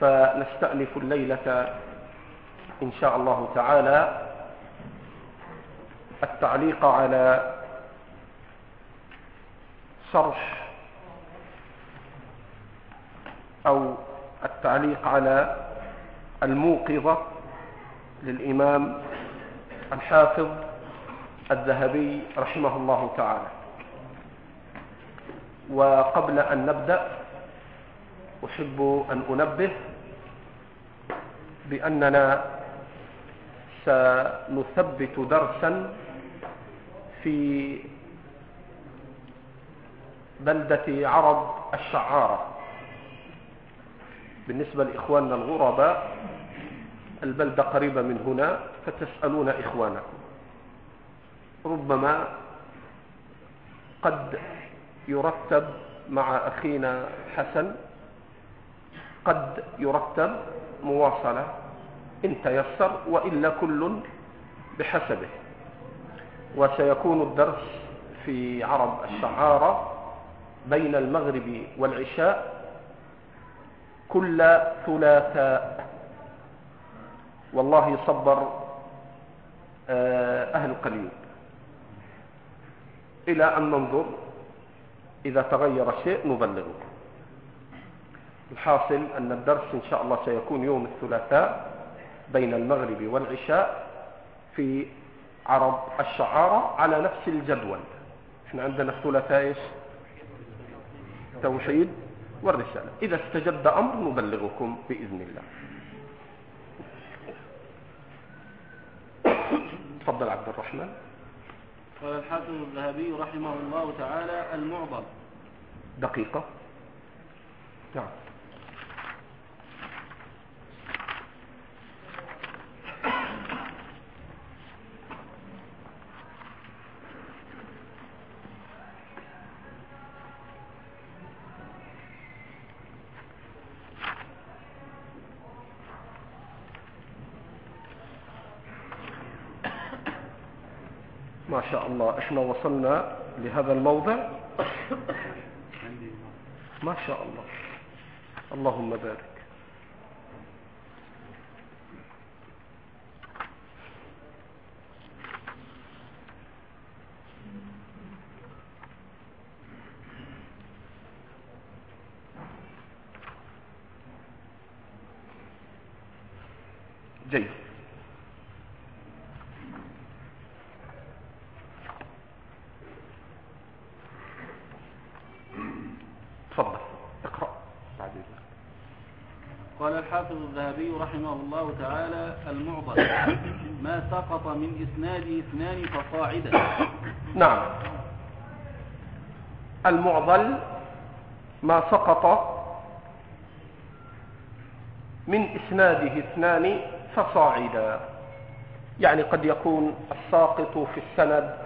فنستأنف الليلة إن شاء الله تعالى. التعليق على شرح أو التعليق على الموقظة للإمام الحافظ الذهبي رحمه الله تعالى. وقبل أن نبدأ أحب أن أنبه بأننا سنثبت درسا في بلدة عرب الشعارة. بالنسبة لإخواننا الغرباء البلدة قريبة من هنا فتسألون إخوانكم. ربما قد يرتب مع أخينا حسن قد يرتب مواصلة إن تيسر وإلا كل بحسبه. وسيكون الدرس في عرب الشعارة بين المغرب والعشاء كل ثلاثاء والله يصبر أهل القليل. إلى أن ننظر إذا تغير شيء نبلغه. الحاصل أن الدرس إن شاء الله سيكون يوم الثلاثاء بين المغرب والعشاء في عرب الشعارة على نفس الجدول. إحنا عندنا الثلاثاء إيش؟ توحيد والرسالة. إذا استجد أمر نبلغكم بإذن الله. تفضل عبد الرحمن. قال الحافظ الذهبي رحمه الله تعالى المعضل. دقيقة. نعم. إحنا وصلنا لهذا الموضع. ما شاء الله. اللهم بارك جيد تفضل اقرأ بعد إذنك قال الحافظ الذهبي رحمه الله تعالى المعضل ما سقط من إسناده اثنان فصاعدا. نعم. المعضل ما سقط من إسناده اثنان فصاعدا. يعني قد يكون الساقط في السند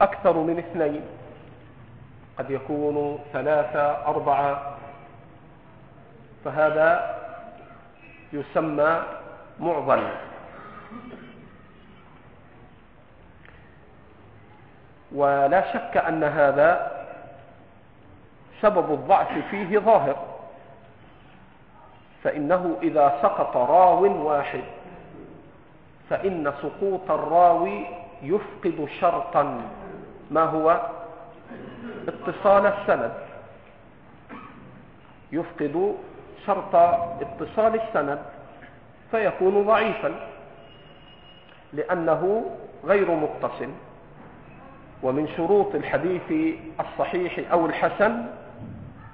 أكثر من اثنين. قد يكون ثلاثة أربعة. فهذا يسمى معضل. ولا شك أن هذا سبب الضعف فيه ظاهر فإنه إذا سقط راو واحد فإن سقوط الراوي يفقد شرطا. ما هو؟ اتصال السند. يفقد شرط اتصال السند فيكون ضعيفا. لأنه غير متصل. ومن شروط الحديث الصحيح أو الحسن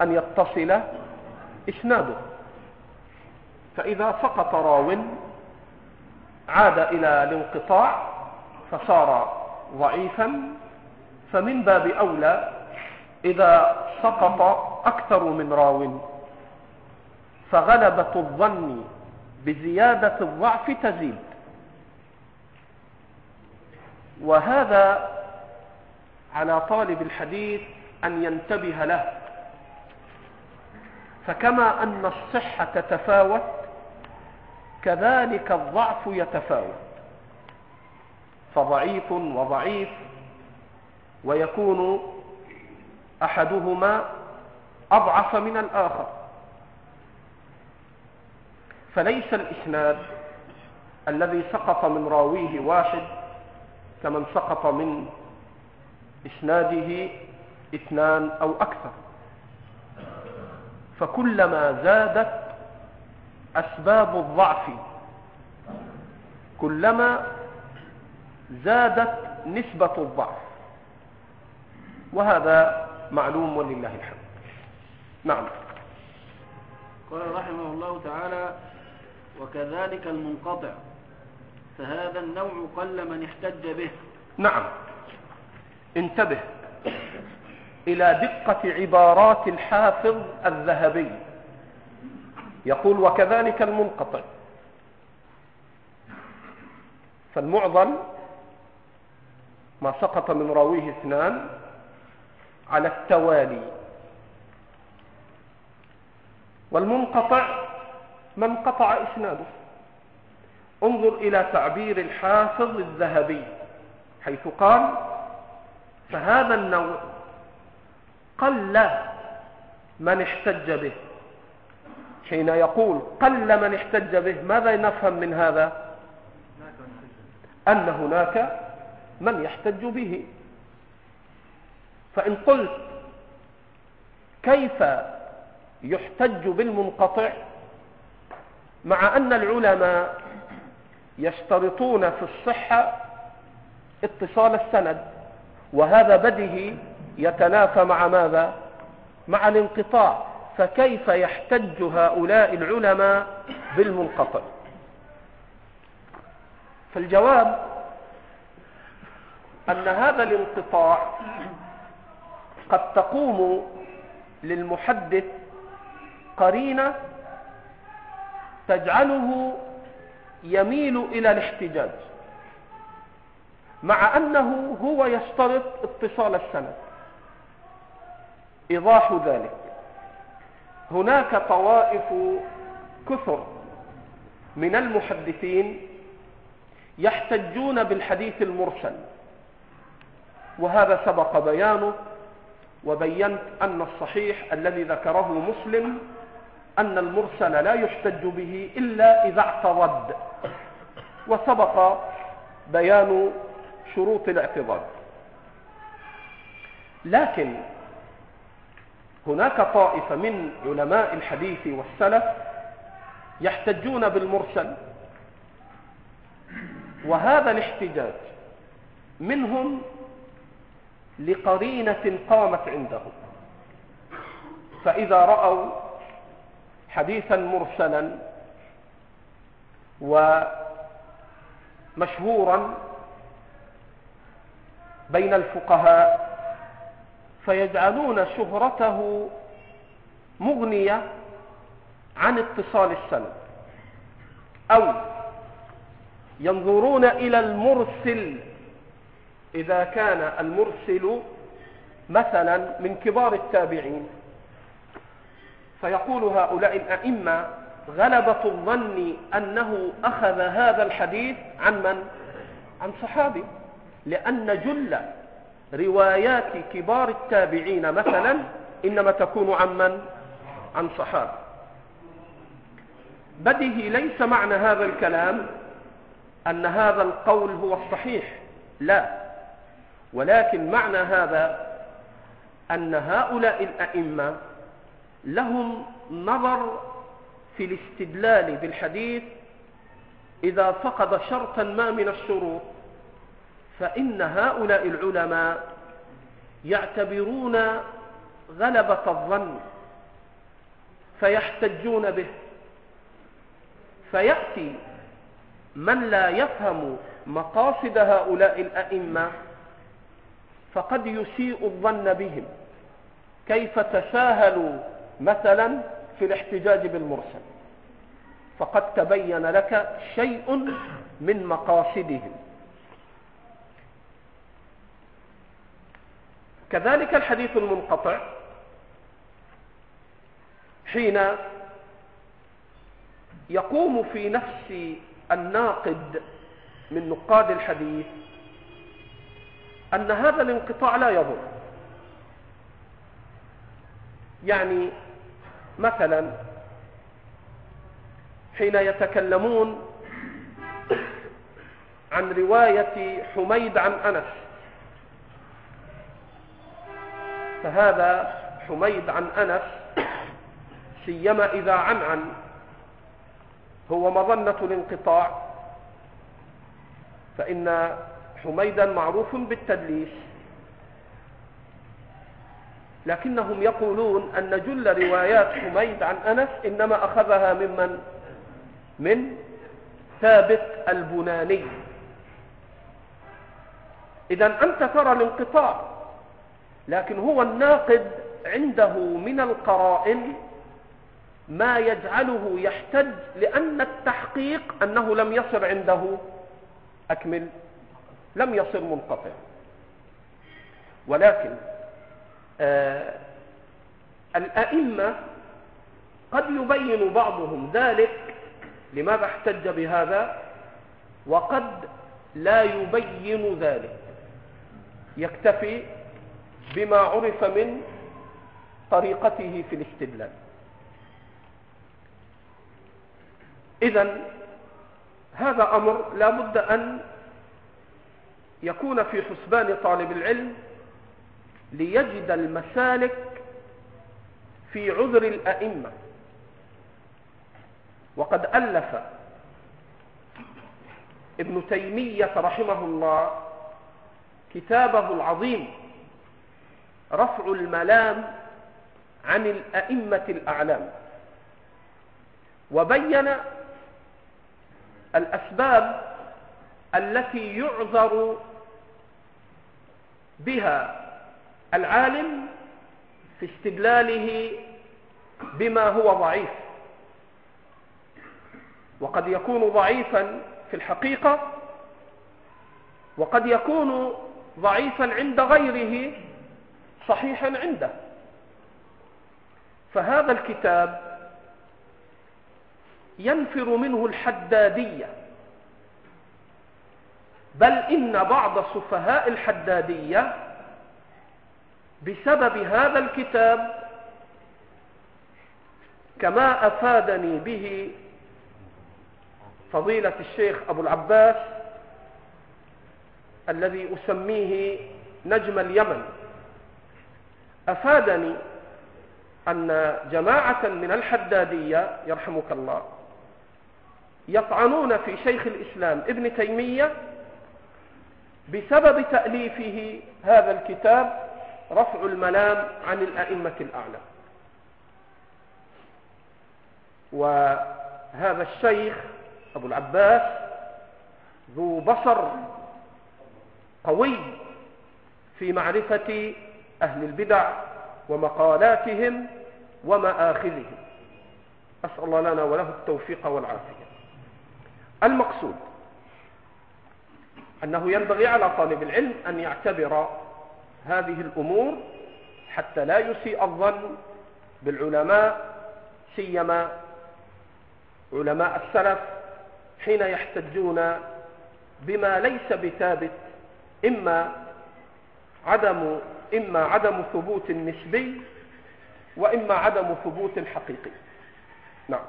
أن يتصل إسناده. فإذا سقط راو عاد إلى الانقطاع فصار ضعيفا فمن باب أولى إذا سقط أكثر من راو فغلبة الظن بزيادة الضعف تزيد وهذا على طالب الحديث أن ينتبه له. فكما أن الصحة تتفاوت كذلك الضعف يتفاوت. فضعيف وضعيف ويكون أحدهما أضعف من الآخر. فليس الإسناد الذي سقط من راويه واحد كمن سقط من إسناده اثنان أو أكثر. فكلما زادت أسباب الضعف كلما زادت نسبة الضعف. وهذا معلوم ولله الحمد. نعم. قال رحمه الله تعالى وكذلك المنقطع. فهذا النوع قل من احتج به. نعم. انتبه. إلى دقة عبارات الحافظ الذهبي. يقول وكذلك المنقطع. فالمعضل ما سقط من راويه اثنان على التوالي. والمنقطع من قطع إسناده. انظر إلى تعبير الحافظ الذهبي حيث قال فهذا النوع قل من احتج به. حين يقول قل من احتج به ماذا نفهم من هذا؟ أن هناك من يحتج به. فإن قلت كيف يحتج بالمنقطع؟ مع أن العلماء يشترطون في الصحة اتصال السند وهذا بدهي يتنافى مع ماذا؟ مع الانقطاع. فكيف يحتج هؤلاء العلماء بالمنقطع؟ فالجواب أن هذا الانقطاع قد تقوم للمحدث قرينة تجعله يميل إلى الاحتجاج مع أنه هو يشترط اتصال السند. إيضاح ذلك هناك طوائف كثر من المحدثين يحتجون بالحديث المرسل وهذا سبق بيانه وبينت أن الصحيح الذي ذكره مسلم أن المرسل لا يحتج به إلا إذا اعترض. وسبق بيان شروط الاعتراض لكن هناك طائفة من علماء الحديث والسلف يحتجون بالمرسل وهذا الاحتجاج منهم لقرينة قامت عندهم. فإذا رأوا حديثا مرسلا ومشهورا بين الفقهاء فيجعلون شهرته مغنية عن اتصال السند. أو ينظرون إلى المرسل إذا كان المرسل مثلا من كبار التابعين فيقول هؤلاء الأئمة غلبة الظن أنه أخذ هذا الحديث عن من؟ عن صحابي لأن جل روايات كبار التابعين مثلا إنما تكون عن من؟ عن صحابي بدهي ليس معنى هذا الكلام أن هذا القول هو الصحيح لا ولكن معنى هذا أن هؤلاء الأئمة لهم نظر في الاستدلال بالحديث إذا فقد شرطا ما من الشروط فإن هؤلاء العلماء يعتبرون غلبة الظن فيحتجون به. فيأتي من لا يفهم مقاصد هؤلاء الأئمة فقد يسيء الظن بهم. كيف تساهلوا؟ مثلا في الاحتجاج بالمرسل. فقد تبين لك شيء من مقاصدهم. كذلك الحديث المنقطع حين يقوم في نفس الناقد من نقاد الحديث أن هذا الانقطاع لا يضر. يعني مثلا حين يتكلمون عن رواية حميد عن أنس. فهذا حميد عن أنس سيما إذا عن عن هو مظنة الانقطاع فإن حميدا معروف بالتدليس. لكنهم يقولون أن جل روايات حميد عن أنس إنما أخذها ممن؟ من ثابت البناني. إذا أنت ترى الانقطاع لكن هو الناقد عنده من القرائن ما يجعله يحتج لأن التحقيق أنه لم يصر عنده. أكمل. لم يصر منقطع. ولكن الأئمة قد يبين بعضهم ذلك لماذا احتج بهذا وقد لا يبين ذلك. يكتفي بما عرف من طريقته في الاستدلال. إذا هذا أمر لا بد أن يكون في حسبان طالب العلم ليجد المسالك في عذر الأئمة. وقد ألف ابن تيمية رحمه الله كتابه العظيم رفع الملام عن الأئمة الأعلام وبين الأسباب التي يعذر بها العالم في استدلاله بما هو ضعيف. وقد يكون ضعيفا في الحقيقة وقد يكون ضعيفا عند غيره صحيحا عنده. فهذا الكتاب ينفر منه الحدادية. بل إن بعض سفهاء الحدادية بسبب هذا الكتاب كما أفادني به فضيلة الشيخ أبو العباس الذي أسميه نجم اليمن. أفادني أن جماعة من الحدادية يرحمك الله يطعنون في شيخ الإسلام ابن تيمية بسبب تأليفه هذا الكتاب رفع الملام عن الأئمة الأعلى. وهذا الشيخ أبو العباس ذو بصر قوي في معرفة أهل البدع ومقالاتهم ومآخذهم. أسأل الله لنا وله التوفيق والعافية. المقصود أنه ينبغي على طالب العلم أن يعتبر هذه الأمور حتى لا يسيء الظن بالعلماء سيما علماء السلف حين يحتجون بما ليس بثابت إما عدم إما عدم ثبوت نسبي وإما عدم ثبوت حقيقي. نعم.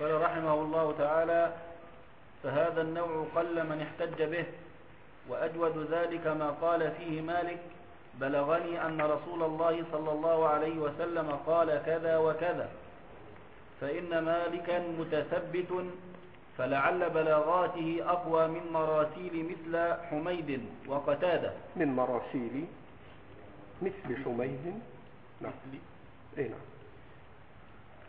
قال رحمه الله تعالى فهذا النوع قل من احتج به وأجود ذلك ما قال فيه مالك بلغني أن رسول الله صلى الله عليه وسلم قال كذا وكذا فإن مالكا متثبت فلعل بلاغاته أقوى من مراسيل مثل حميد وقتادة. من مراسيل مثل حميد؟ نعم. اي نعم.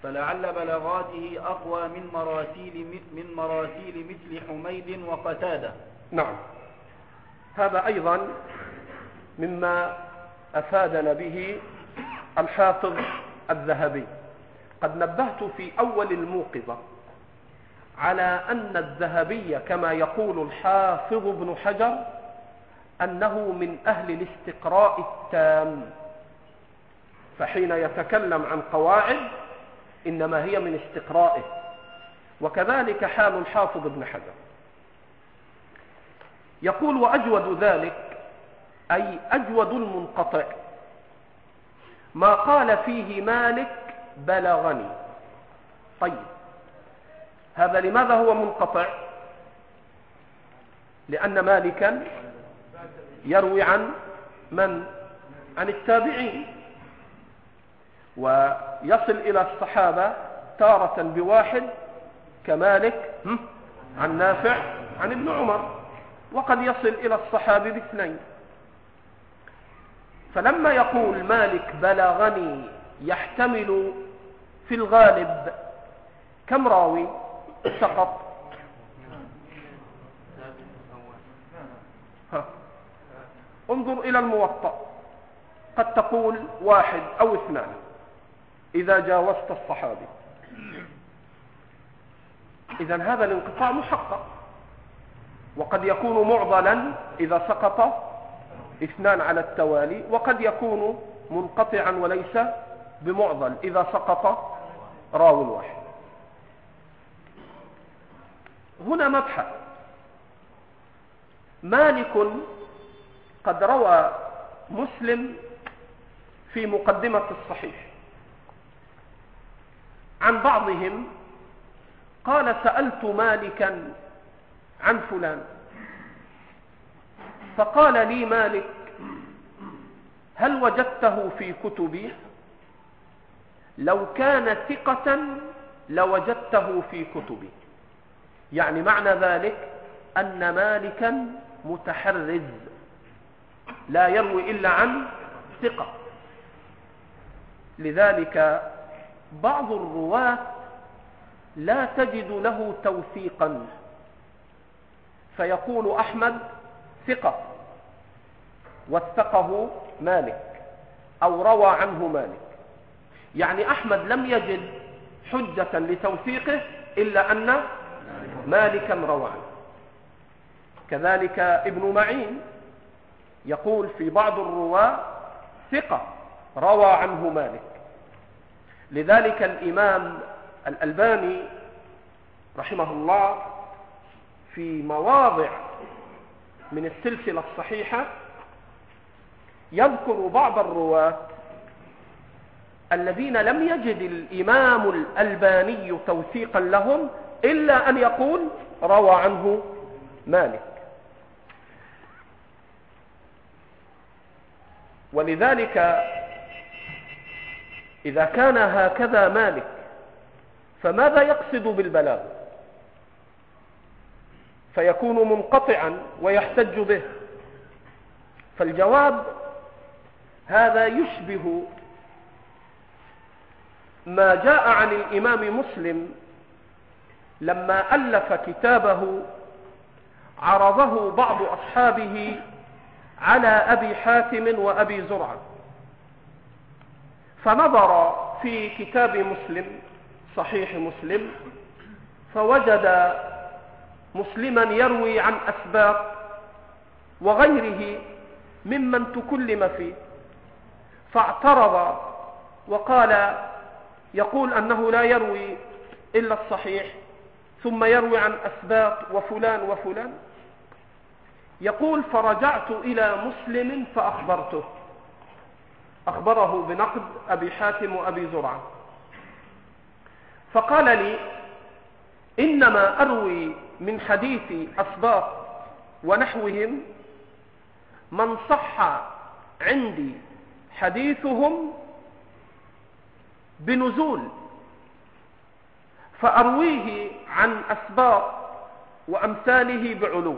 فلعل بلاغاته أقوى من مراسيل من مراسيل مثل حميد وقتادة. نعم. هذا أيضا مما أفادنا به الحافظ الذهبي. قد نبهت في أول الموقظة على أن الذهبي كما يقول الحافظ ابن حجر أنه من أهل الاستقراء التام فحين يتكلم عن قواعد إنما هي من استقرائه. وكذلك حال الحافظ ابن حجر. يقول وأجود ذلك أي أجود المنقطع. ما قال فيه مالك بلغني. طيب هذا لماذا هو منقطع؟ لأن مالكا يروي عن من؟ عن التابعين. ويصل إلى الصحابة تارة بواحد كمالك عن نافع عن ابن عمر. وقد يصل إلى الصحابي باثنين. فلما يقول مالك بلغني يحتمل في الغالب كم راوي سقط. انظر إلى الموطأ. قد تقول واحد أو اثنان إذا جاوزت الصحابي إذا هذا الانقطاع محقق. وقد يكون معضلا إذا سقط إثنان على التوالي وقد يكون منقطعا وليس بمعضل إذا سقط راو واحد هنا مبحث. مالك قد روى مسلم في مقدمة الصحيح. عن بعضهم قال سألت مالكا عن فلان. فقال لي مالك هل وجدته في كتبي؟ لو كان ثقة لوجدته في كتبي. يعني معنى ذلك أن مالكا متحرز لا يروي إلا عن ثقة. لذلك بعض الرواة لا تجد له توثيقا. فيقول أحمد ثقة وثقه مالك أو روى عنه مالك. يعني أحمد لم يجد حجة لتوثيقه إلا أن مالكا روى عنه. كذلك ابن معين يقول في بعض الرواة ثقة روى عنه مالك. لذلك الإمام الألباني رحمه الله في مواضع من السلسلة الصحيحة يذكر بعض الرواة الذين لم يجد الإمام الألباني توثيقا لهم إلا أن يقول روى عنه مالك. ولذلك إذا كان هكذا مالك فماذا يقصد بالبلاغ؟ فيكون منقطعا ويحتج به. فالجواب هذا يشبه ما جاء عن الإمام مسلم لما ألف كتابه عرضه بعض أصحابه على أبي حاتم وأبي زرعة. فنظر في كتاب مسلم صحيح مسلم فوجد مسلما يروي عن أسباب وغيره ممن تكلم فيه. فاعترض وقال يقول أنه لا يروي إلا الصحيح ثم يروي عن أسباط وفلان وفلان. يقول فرجعت إلى مسلم فأخبرته. أخبره بنقد أبي حاتم وأبي زرعة. فقال لي إنما أروي من حديث أسباط ونحوهم من صح عندي حديثهم بنزول فأرويه عن أسباط وأمثاله بعلو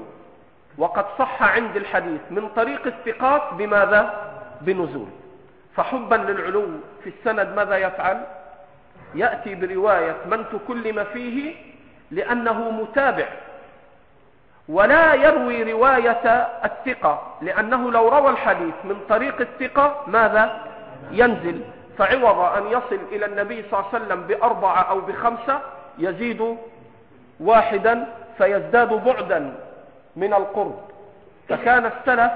وقد صح عندي الحديث من طريق الثقات بماذا؟ بنزول. فحبا للعلو في السند ماذا يفعل؟ يأتي برواية من تكلم فيه لأنه متابع. ولا يروي رواية الثقة لأنه لو روى الحديث من طريق الثقة ماذا؟ ينزل. فعوض أن يصل إلى النبي صلى الله عليه وسلم بأربعة أو بخمسة يزيد واحدا فيزداد بعدا من القرب. فكان السلف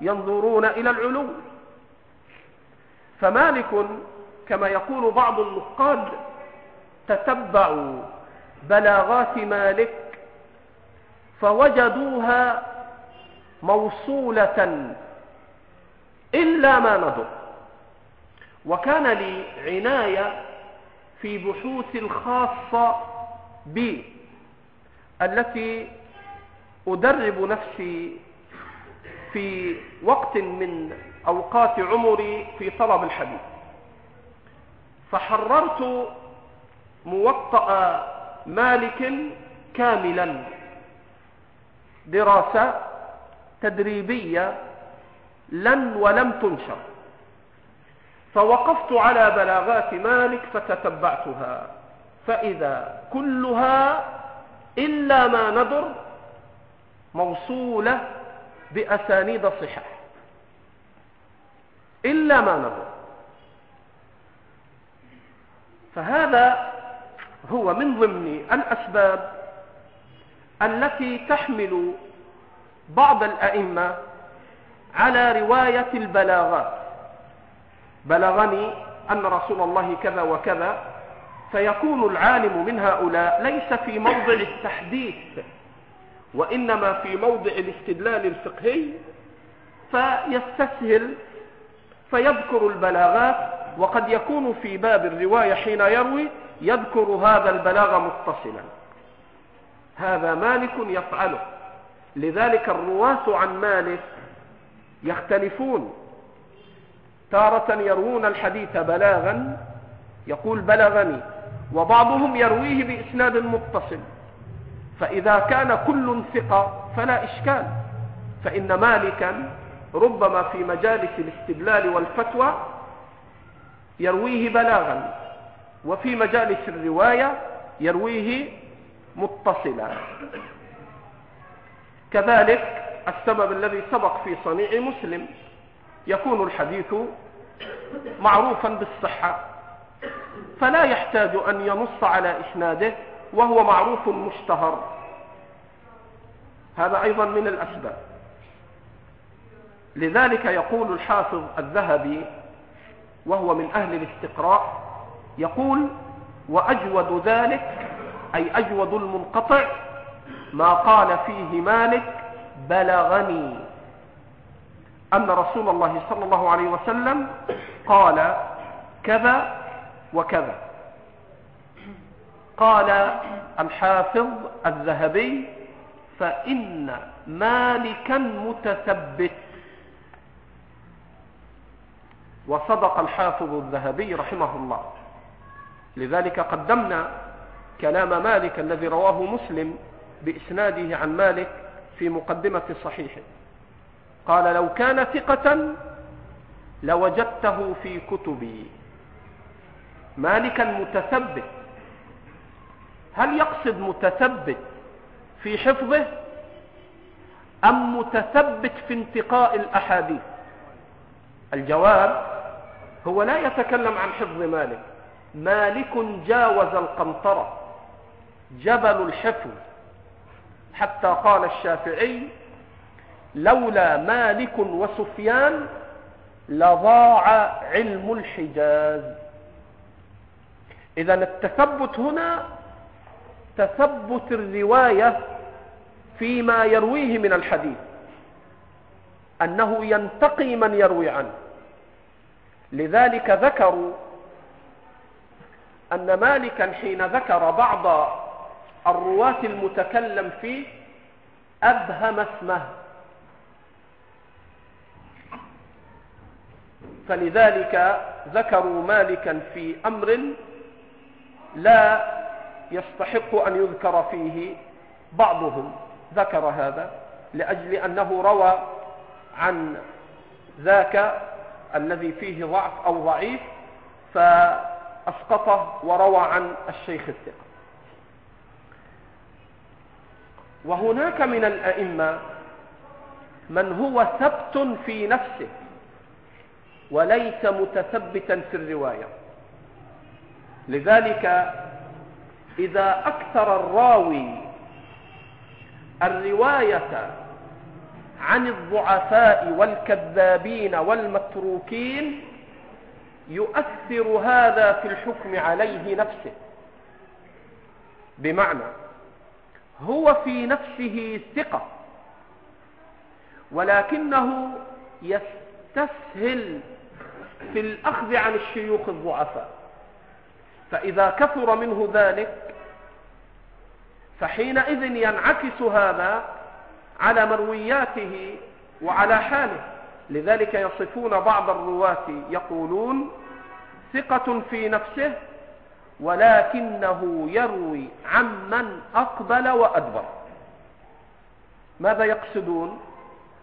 ينظرون إلى العلو. فمالك كما يقول بعض النقاد تتبعوا. بلاغات مالك فوجدوها موصولة إلا ما نظر وكان لي عناية في بحوث الخاصة بي التي أدرب نفسي في وقت من أوقات عمري في طلب الحديث. فحررت موطأ مالك كاملا. دراسة تدريبية لن ولم تنشر. فوقفت على بلاغات مالك فتتبعتها. فإذا كلها إلا ما ندر موصولة بأسانيد صحح إلا ما ندر فهذا هو من ضمن الأسباب التي تحمل بعض الأئمة على رواية البلاغات. بلغني أن رسول الله كذا وكذا فيكون العالم من هؤلاء ليس في موضع التحديث وإنما في موضع الاستدلال الفقهي فيستسهل فيذكر البلاغات وقد يكون في باب الرواية حين يروي يذكر هذا البلاغ متصلا. هذا مالك يفعله. لذلك الرواة عن مالك يختلفون. تارة يروون الحديث بلاغا يقول بلغني وبعضهم يرويه بإسناد متصل. فإذا كان كل ثقة فلا إشكال. فإن مالكا ربما في مجالس الاستدلال والفتوى يرويه بلاغا. وفي مجالس الرواية يرويه متصلا. كذلك السبب الذي سبق في صنيع مسلم. يكون الحديث معروفا بالصحة فلا يحتاج أن ينص على إسناده وهو معروف مشتهر. هذا أيضا من الأسباب. لذلك يقول الحافظ الذهبي وهو من أهل الاستقراء يقول وأجود ذلك أي أجود المنقطع ما قال فيه مالك بلغني. أن رسول الله صلى الله عليه وسلم قال كذا وكذا. قال الحافظ الذهبي فإن مالكا متثبت. وصدق الحافظ الذهبي رحمه الله. لذلك قدمنا كلام مالك الذي رواه مسلم بإسناده عن مالك في مقدمة صحيحه قال لو كان ثقة لوجدته في كتبي. مالكا متثبت. هل يقصد متثبت في حفظه أم متثبت في انتقاء الأحاديث؟ الجواب هو لا يتكلم عن حفظ مالك. مالك جاوز القنطرة. جبل الحفظ حتى قال الشافعي لولا مالك وسفيان لضاع علم الحجاز. إذا التثبت هنا تثبت الرواية فيما يرويه من الحديث. أنه ينتقي من يروي عنه. لذلك ذكروا أن مالكا حين ذكر بعض الرواة المتكلم فيه أبهم اسمه. فلذلك ذكروا مالكا في أمر لا يستحق أن يذكر فيه بعضهم. ذكر هذا لأجل أنه روى عن ذاك الذي فيه ضعف أو ضعيف فأسقطه وروى عن الشيخ الثقة. وهناك من الأئمة من هو ثبت في نفسه وليس متثبتا في الرواية. لذلك إذا أكثر الراوي الرواية عن الضعفاء والكذابين والمتروكين يؤثر هذا في الحكم عليه نفسه. بمعنى هو في نفسه ثقة ولكنه يستسهل في الأخذ عن الشيوخ الضعفاء. فإذا كثر منه ذلك فحينئذ ينعكس هذا على مروياته وعلى حاله. لذلك يصفون بعض الرواة يقولون ثقة في نفسه ولكنه يروي عمن أقبل وأدبر. ماذا يقصدون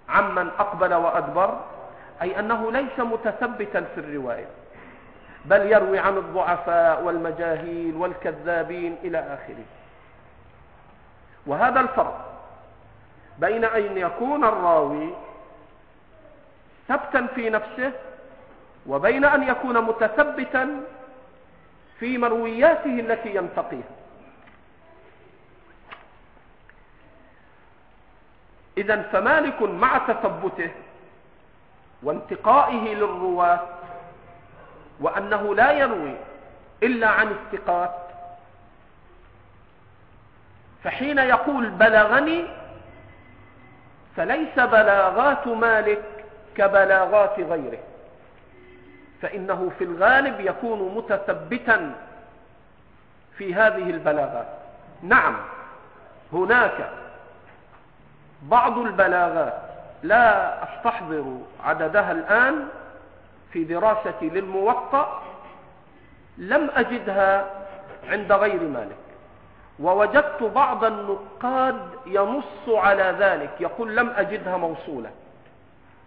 عمن أقبل وأدبر؟ أي أنه ليس متثبتا في الرواية بل يروي عن الضعفاء والمجاهيل والكذابين إلى آخره. وهذا الفرق بين أن يكون الراوي ثبتا في نفسه وبين أن يكون متثبتا في مروياته التي ينتقيها. إذا فمالك مع تثبته وانتقائه للرواة وأنه لا يروي إلا عن الثقات فحين يقول بلغني فليس بلاغات مالك كبلاغات غيره. فإنه في الغالب يكون متثبتا في هذه البلاغات نعم هناك بعض البلاغات لا أستحضر عددها الآن في دراستي للموطأ لم أجدها عند غير مالك. ووجدت بعض النقاد ينص على ذلك يقول لم أجدها موصولة.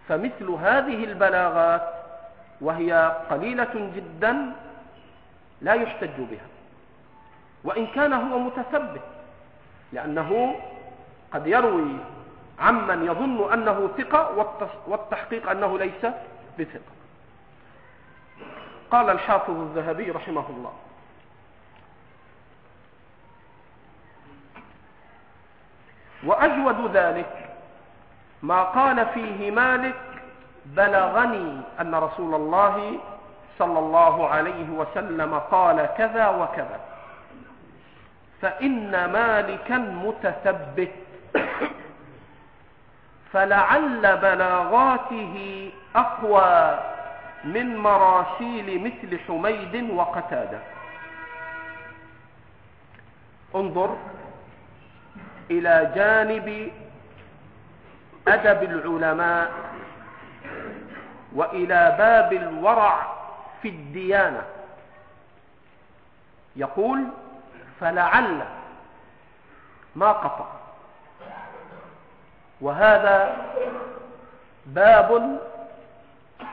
فمثل هذه البلاغات وهي قليلة جدا لا يحتج بها. وإن كان هو متثبت لأنه قد يروي عمن يظن أنه ثقة والتحقيق أنه ليس بثقة. قال الحافظ الذهبي رحمه الله وأجود ذلك ما قال فيه مالك بلغني أن رسول الله صلى الله عليه وسلم قال كذا وكذا. فإن مالكا متثبت. فلعل بلاغاته أقوى من مراسيل مثل حميد وقتادة. انظر إلى جانب أدب العلماء وإلى باب الورع في الديانة. يقول فلعل ما قطع. وهذا باب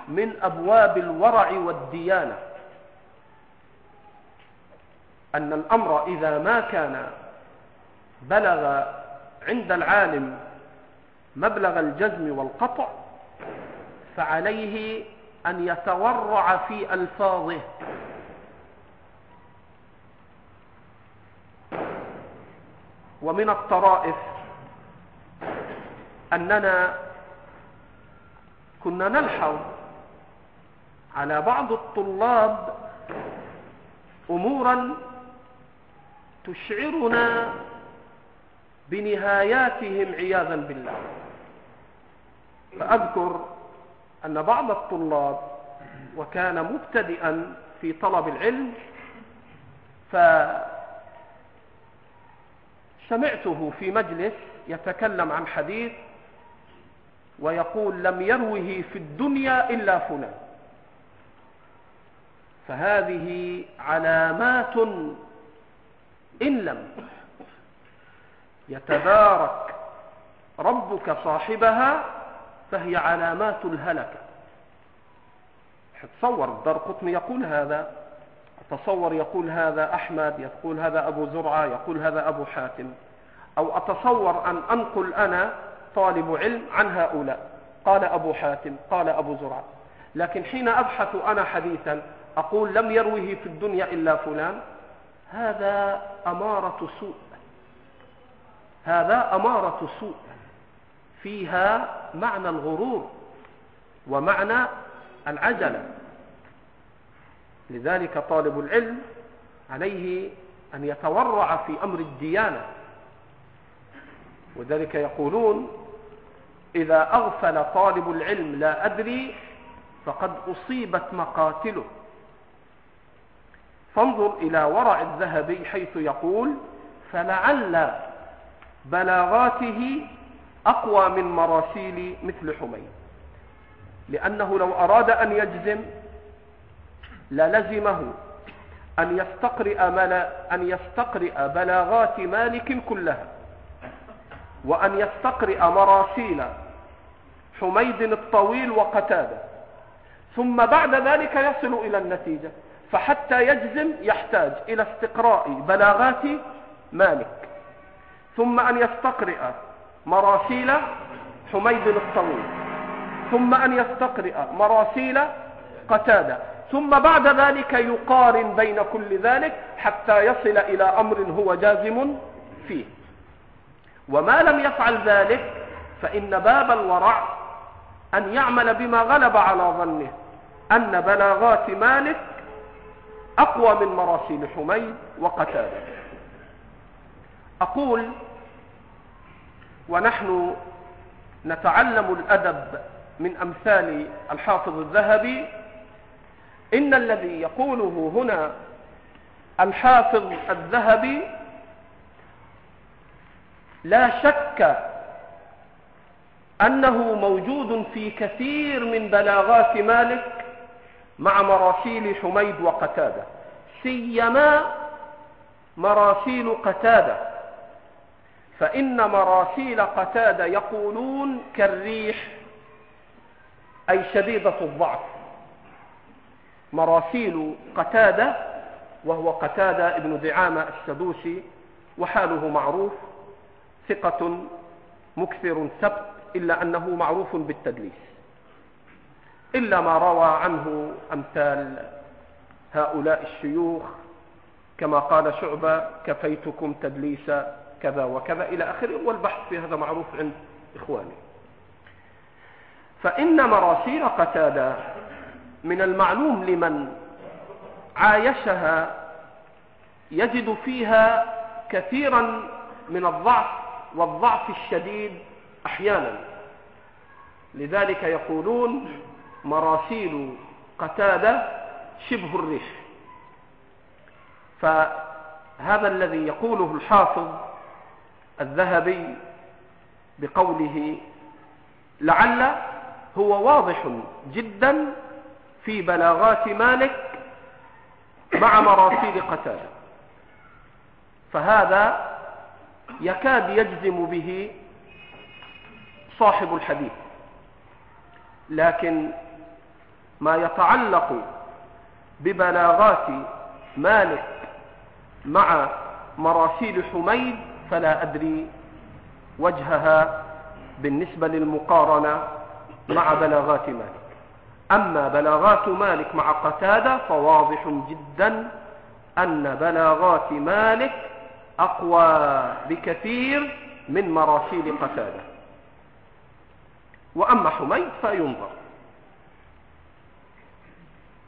من أبواب الورع والديانة. أن الأمر إذا ما كان بلغ عند العالم مبلغ الجزم والقطع فعليه أن يتورع في ألفاظه. ومن الطرائف أننا كنا نلحظ على بعض الطلاب أمورا تشعرنا بنهاياتهم عياذا بالله. فأذكر أن بعض الطلاب وكان مبتدئا في طلب العلم فسمعته في مجلس يتكلم عن حديث ويقول لم يروه في الدنيا إلا فلان. فهذه علامات إن لم يتبارك ربك صاحبها فهي علامات الهلكة. تصور الدار قطني يقول هذا أتصور يقول هذا أحمد يقول هذا أبو زرعة يقول هذا أبو حاتم. أو أتصور أن أنقل أنا طالب علم عن هؤلاء. قال أبو حاتم قال أبو زرعة. لكن حين أبحث أنا حديثا أقول لم يروه في الدنيا إلا فلان. هذا أمارة سوء. هذا أمارة سوء. فيها معنى الغرور ومعنى العجلة. لذلك طالب العلم عليه أن يتورع في أمر الديانة. وذلك يقولون إذا أغفل طالب العلم لا أدري فقد أصيبت مقاتله. فانظر إلى ورع الذهبي حيث يقول فلعل بلاغاته أقوى من مراسيل مثل حميد. لأنه لو أراد أن يجزم للزمه أن يستقرئ, ملا أن يستقرئ بلاغات مالك كلها وأن يستقرئ مراسيل حميد الطويل وقتاده. ثم بعد ذلك يصل إلى النتيجة فحتى يجزم يحتاج إلى استقراء بلاغات مالك. ثم أن يستقرئ مراسيل حميد الطويل ثم أن يستقرئ مراسيل قتادة ثم بعد ذلك يقارن بين كل ذلك حتى يصل إلى أمر هو جازم فيه. وما لم يفعل ذلك فإن باب الورع أن يعمل بما غلب على ظنه أن بلاغات مالك أقوى من مراسيل حميد وقتادة. أقول ونحن نتعلم الأدب من أمثال الحافظ الذهبي. إن الذي يقوله هنا الحافظ الذهبي لا شك أنه موجود في كثير من بلاغات مالك مع مراسيل حميد وقتادة سيما مراسيل قتادة. فإن مراسيل قتادة يقولون كالريح أي شديدة الضعف. مراسيل قتادة وهو قتادة ابن دعامة السدوسي وحاله معروف ثقة مكثر سبت إلا أنه معروف بالتدليس. إلا ما روى عنه أمثال هؤلاء الشيوخ كما قال شعبة كفيتكم تدليس كذا وكذا إلى آخره والبحث في هذا معروف عند إخواني. فإن مراسيل قتادة من المعلوم لمن عايشها يجد فيها كثيرا من الضعف والضعف الشديد أحيانا. لذلك يقولون مراسيل قتادة شبه الريح. فهذا الذي يقوله الحافظ الذهبي بقوله لعل هو واضح جدا في بلاغات مالك مع مراسيل قتادة. فهذا يكاد يجزم به صاحب الحديث. لكن ما يتعلق ببلاغات مالك مع مراسيل حميد فلا أدري وجهها بالنسبة للمقارنة مع بلاغات مالك. أما بلاغات مالك مع قتادة فواضح جدا أن بلاغات مالك أقوى بكثير من مراسيل قتادة. وأما حميد فينظر.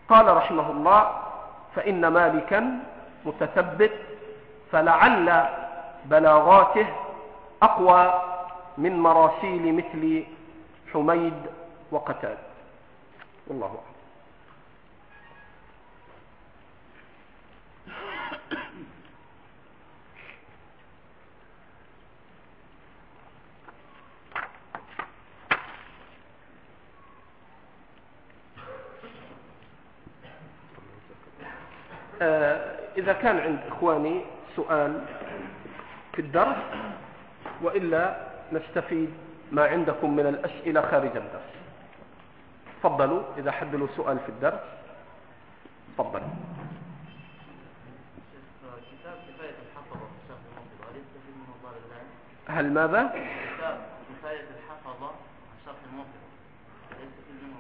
قال رحمه الله فإن مالكا متثبت فلعل بلاغاته أقوى من مراسيل مثل حميد وقتاد والله أعلم. آه، إذا كان عند إخواني سؤال في الدرس وإلا نستفيد ما عندكم من الأسئلة خارج الدرس. تفضلوا إذا حد له سؤال في الدرس. تفضل. هل ماذا؟ كفاية الحفظة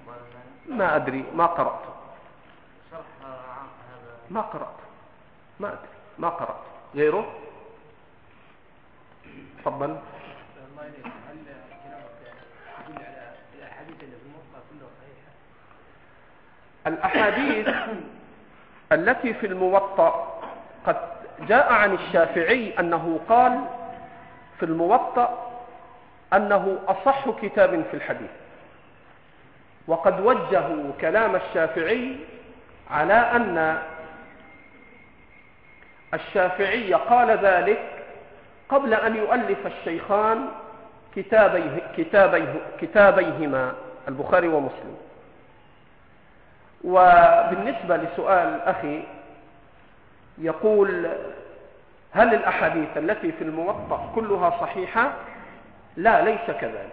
طالب العلم؟ ما أدري ما قرأت. شرح هذا ما قرأت. ما أدري ما قرأت. غيره؟ تفضل هل كلامك يدل على الاحاديث في الموقع كلها صحيحه؟ الأحاديث التي في الموطأ قد جاء عن الشافعي أنه قال في الموطأ أنه أصح كتاب في الحديث وقد وجهوا كلام الشافعي على أن الشافعي قال ذلك قبل أن يؤلف الشيخان كتابيه كتابيه كتابيهما البخاري ومسلم. وبالنسبة لسؤال أخي يقول هل الأحاديث التي في الموطأ كلها صحيحة؟ لا ليس كذلك.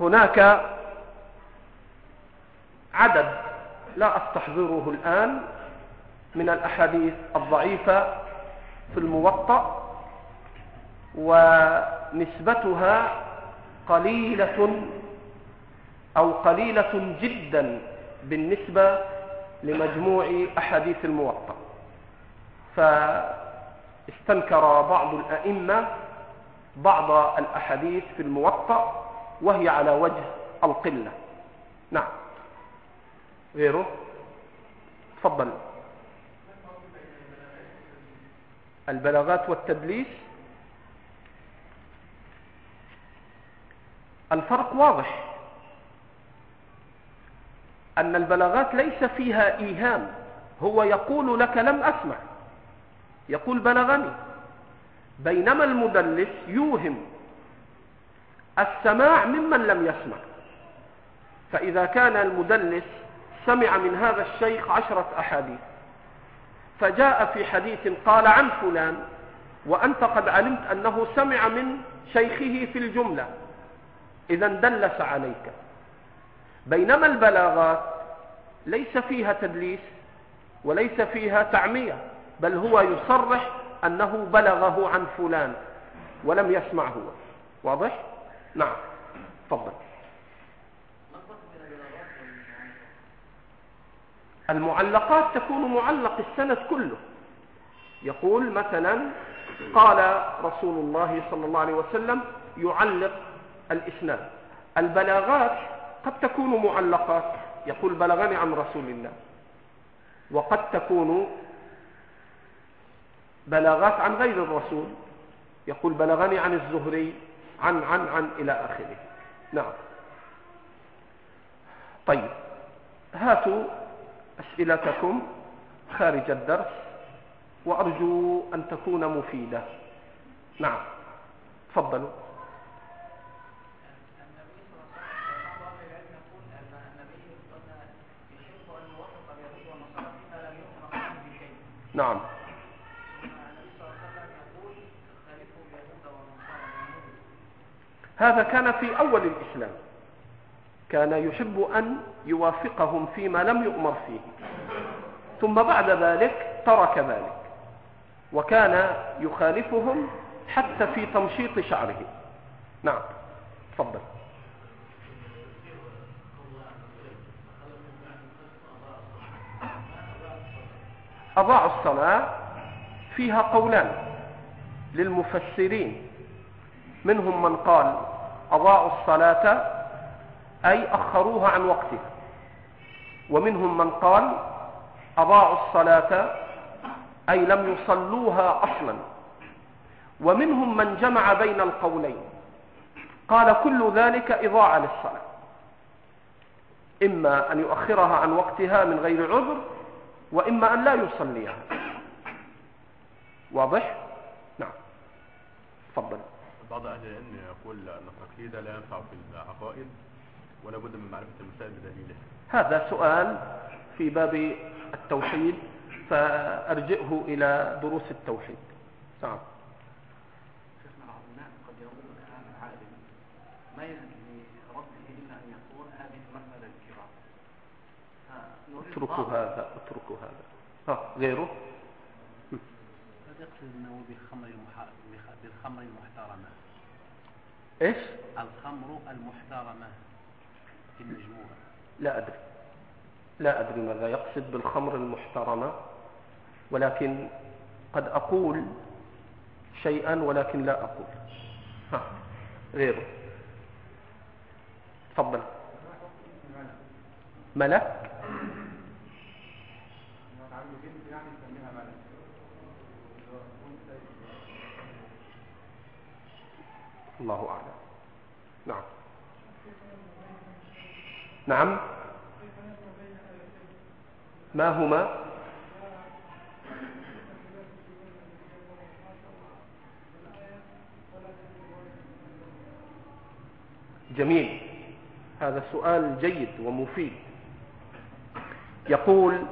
هناك عدد لا أستحضره الآن من الأحاديث الضعيفة في الموطأ ونسبتها قليلة أو قليلة جدا بالنسبة لمجموع أحاديث الموطأ. فاستنكر بعض الأئمة بعض الأحاديث في الموطأ وهي على وجه القلة. نعم. غيره؟ تفضل. البلاغات والتدليس؟ الفرق واضح أن البلاغات ليس فيها إيهام. هو يقول لك لم أسمع. يقول بلغني. بينما المدلس يوهم السماع ممن لم يسمع. فإذا كان المدلس سمع من هذا الشيخ عشرة أحاديث فجاء في حديث قال عن فلان وأنت قد علمت أنه سمع من شيخه في الجملة. إذا دلس عليك بينما البلاغات ليس فيها تدليس وليس فيها تعمية بل هو يصرح أنه بلغه عن فلان ولم يسمع هو واضح؟ نعم تفضل؟ المعلقات تكون معلق السند كله يقول مثلا قال رسول الله صلى الله عليه وسلم يعلق الإسناد البلاغات قد تكون معلقات يقول بلغني عن رسول الله. وقد تكون بلاغات عن غير الرسول يقول بلغني عن الزهري عن عن عن إلى آخره. نعم. طيب. هاتوا أسئلتكم خارج الدرس وأرجو أن تكون مفيدة. نعم. تفضلوا النبي صلى الله عليه وسلم بعض أهل العلم يقول ان النبي صلى الله عليه وسلم يحب ان يوافق اليهود والنصارى فيما لم يؤمر عنهم بشيء نعم ثم النبي صلى الله عليه وسلم يقول خالفوا اليهود والنصارى واليهود هذا كان في أول الإسلام. كان يحب أن يوافقهم فيما لم يؤمر فيه. ثم بعد ذلك ترك ذلك. وكان يخالفهم حتى في تمشيط شعره. نعم تفضل. أضاعوا الصلاة فيها قولان للمفسرين. منهم من قال أضاعوا الصلاة أي أخروها عن وقتها. ومنهم من قال أضاعوا الصلاة أي لم يصلوها أصلا. ومنهم من جمع بين القولين قال كل ذلك إضاعة للصلاة. إما أن يؤخرها عن وقتها من غير عذر وإما أن لا يصليها. واضح؟ نعم. تفضل. بعض أهل العلم يقول أن التقليد لا ينفع في العقائد ولا بد من معرفة المسائل بدليله. هذا سؤال في باب التوحيد فأرجئه إلى دروس التوحيد. نعم. شيخنا بعض الناس قد يقول كلام عالم ما يجري اتركوا هذا اتركوا هذا. ها غيره؟ قد يقصد انه بالخمر بالخمر المحترمة. إيش؟ الخمر المحترمة في المجموع. لا أدري. لا أدري ماذا يقصد بالخمر المحترمة ولكن قد أقول شيئا ولكن لا أقول. ها غيره. تفضل. ملك؟ الله أعلم. نعم. نعم. ما هما؟ جميل. هذا سؤال جيد ومفيد. يقول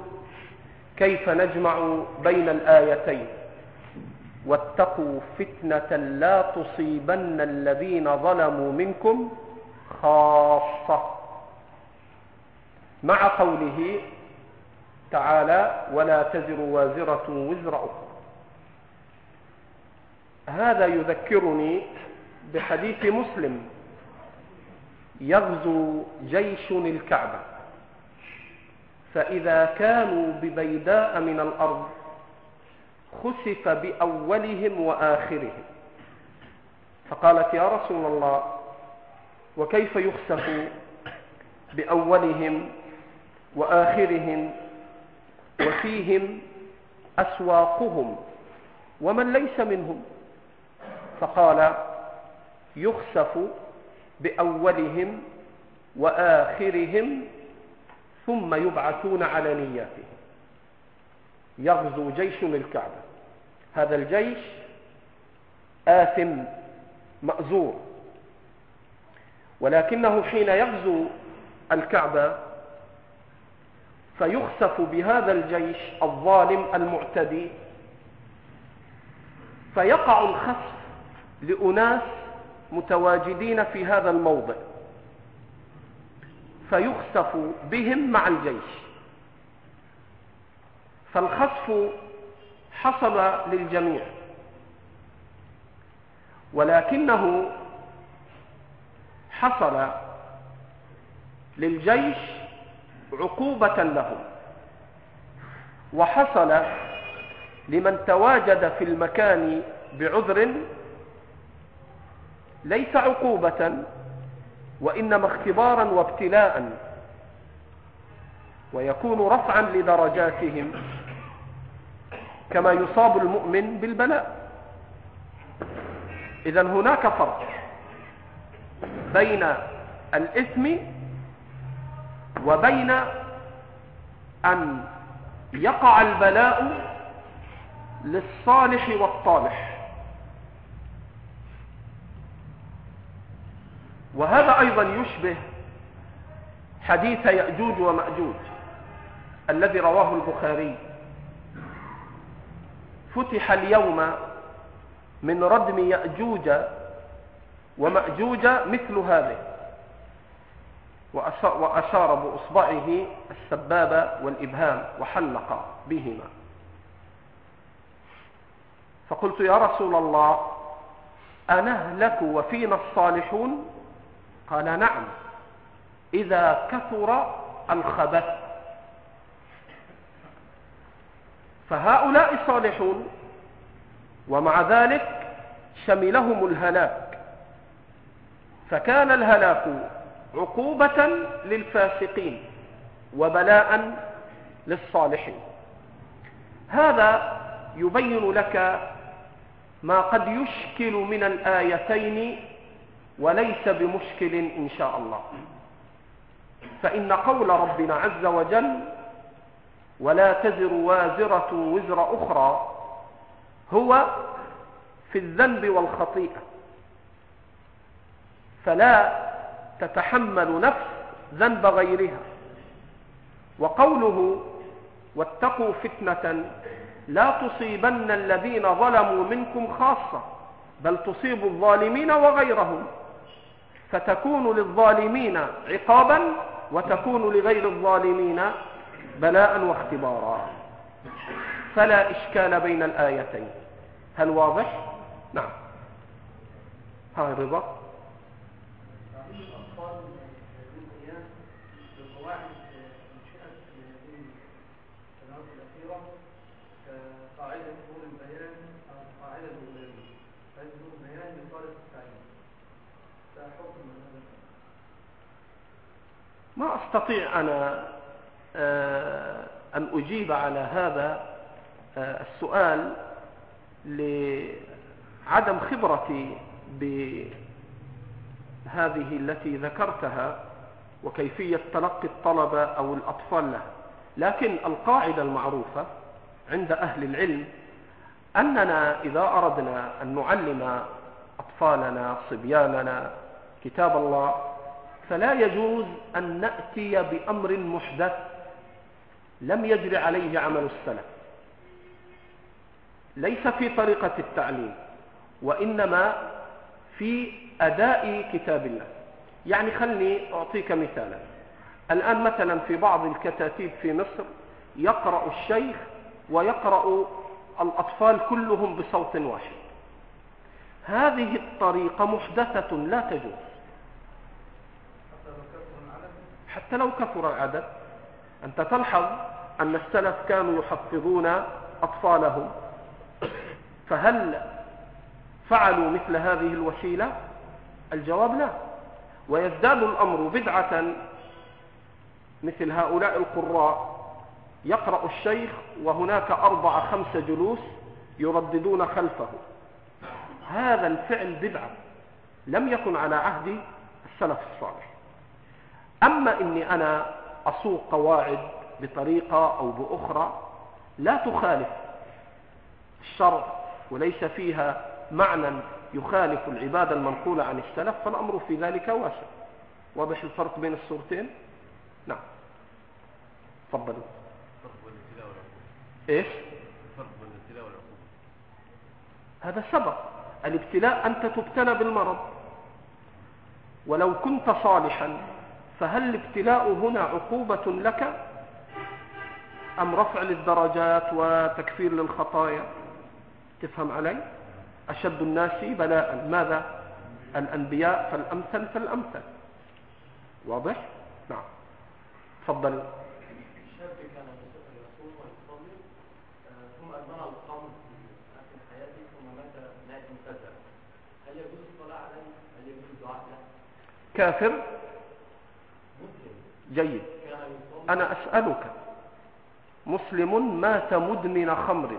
كيف نجمع بين الآيتين؟ واتقوا فتنة لا تصيبن الذين ظلموا منكم خاصة. مع قوله تعالى ولا تزر وازرة وزر أخرى. هذا يذكرني بحديث مسلم يغزو جيش الكعبة. فإذا كانوا ببيداء من الأرض خسف بأولهم وآخرهم. فقالت يا رسول الله وكيف يخسف بأولهم وآخرهم وفيهم أسواقهم ومن ليس منهم؟ فقال يخسف بأولهم وآخرهم ثم يبعثون على نياتهم. يغزو جيش الكعبة. هذا الجيش آثم مأزور. ولكنه حين يغزو الكعبة فيخسف بهذا الجيش الظالم المعتدي. فيقع الخسف لأناس متواجدين في هذا الموضع. فيخسف بهم مع الجيش. فالخسف حصل للجميع. ولكنه حصل للجيش عقوبة لهم. وحصل لمن تواجد في المكان بعذر ليس عقوبة وإنما اختبارا وابتلاء ويكون رفعا لدرجاتهم. كما يصاب المؤمن بالبلاء. إذا هناك فرق بين الإثم وبين أن يقع البلاء للصالح والطالح. وهذا أيضا يشبه حديث يأجوج ومأجوج الذي رواه البخاري. فتح اليوم من ردم يأجوج ومأجوج مثل هذه. وأشار بإصبعه السبابة والإبهام وحلق بهما. فقلت يا رسول الله أنهلك وفينا الصالحون؟ قال نعم. إذا كثر الخبث. فهؤلاء صالحون ومع ذلك شملهم الهلاك. فكان الهلاك عقوبة للفاسقين وبلاء للصالحين. هذا يبين لك ما قد يشكل من الآيتين وليس بمشكل إن شاء الله. فإن قول ربنا عز وجل ولا تزر وازرة وزر أخرى هو في الذنب والخطيئة. فلا تتحمل نفس ذنب غيرها. وقوله واتقوا فتنة لا تصيبن الذين ظلموا منكم خاصة بل تصيب الظالمين وغيرهم. فتكون للظالمين عقابا وتكون لغير الظالمين بلاء واختبارا. فلا إشكال بين الآيتين. هل واضح؟ نعم. هاي رضا. ما أستطيع أنا أن أجيب على هذا آه، السؤال لعدم خبرتي بهذه التي ذكرتها وكيفية تلقي الطلبة أو الأطفال لها. لكن القاعدة المعروفة عند أهل العلم أننا إذا أردنا أن نعلم أطفالنا صبياننا كتاب الله فلا يجوز أن نأتي بأمر محدث لم يجري عليه عمل السلف. ليس في طريقة التعليم وإنما في أداء كتاب الله. يعني خلني أعطيك مثالا. الآن مثلا في بعض الكتاتيب في مصر يقرأ الشيخ ويقرأ الأطفال كلهم بصوت واحد. هذه الطريقة محدثة لا تجوز. حتى لو كثر العدد. أنت تلحظ أن السلف كانوا يحفظون أطفالهم. فهل فعلوا مثل هذه الوسيلة؟ الجواب لا. ويزداد الأمر بدعة مثل هؤلاء القراء. يقرأ الشيخ وهناك أربع خمس جلوس يرددون خلفه. هذا الفعل بدعة. لم يكن على عهد السلف الصالح. أما إني أنا أسوق قواعد بطريقة أو بأخرى لا تخالف الشرع وليس فيها معنى يخالف العبادة المنقولة عن السلف فالأمر في ذلك واسع. واضح الفرق بين الصورتين؟ نعم. تفضلوا إيش؟ فرق بين الابتلاء والعقوبة هذا سبق. الابتلاء أنت تبتلى بالمرض. ولو كنت صالحا فهل الابتلاء هنا عقوبة لك أم رفع للدرجات وتكفير للخطايا؟ تفهم علي؟ أشد الناس بلاء. ماذا؟ الأنبياء فالأمثل فالأمثل. واضح؟ نعم. تفضل؟ كافر؟ جيد. أنا أسألك مسلم مات مدمن خمر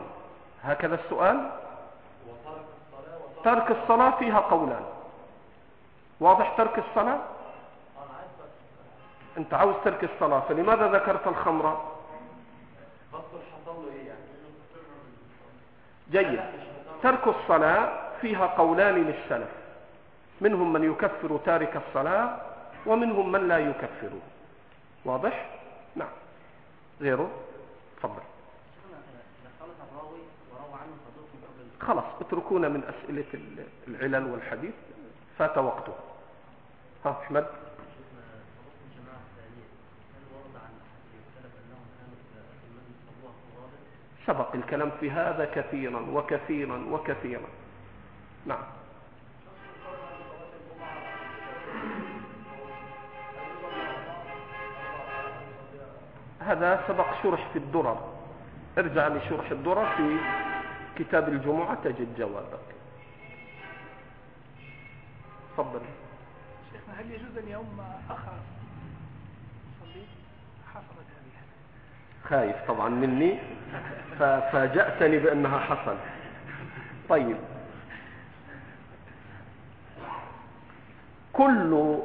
هكذا السؤال؟ ترك الصلاة فيها قولان واضح ترك الصلاة؟ أنت عاوز ترك الصلاة فلماذا ذكرت الخمر؟ بذكر حصل له يعني؟ جيد. ترك الصلاة فيها قولان للسلف منهم من يكفر تارك الصلاة ومنهم من لا يكفره واضح؟ نعم. غيره؟ تفضل. خلاص اتركونا من أسئلة العلل والحديث. فات وقته. ها أحمد. سبق الكلام في هذا كثيرا وكثيرا وكثيرا. نعم. هذا سبق شرح في الدرر. ارجع لشرح الدرر في كتاب الجمعة تجد جوابك. تفضل. شيخنا هل يجوز أن أخا يصلي حصلت هذه خايف طبعا مني. ففاجأتني بأنها حصل. طيب. كل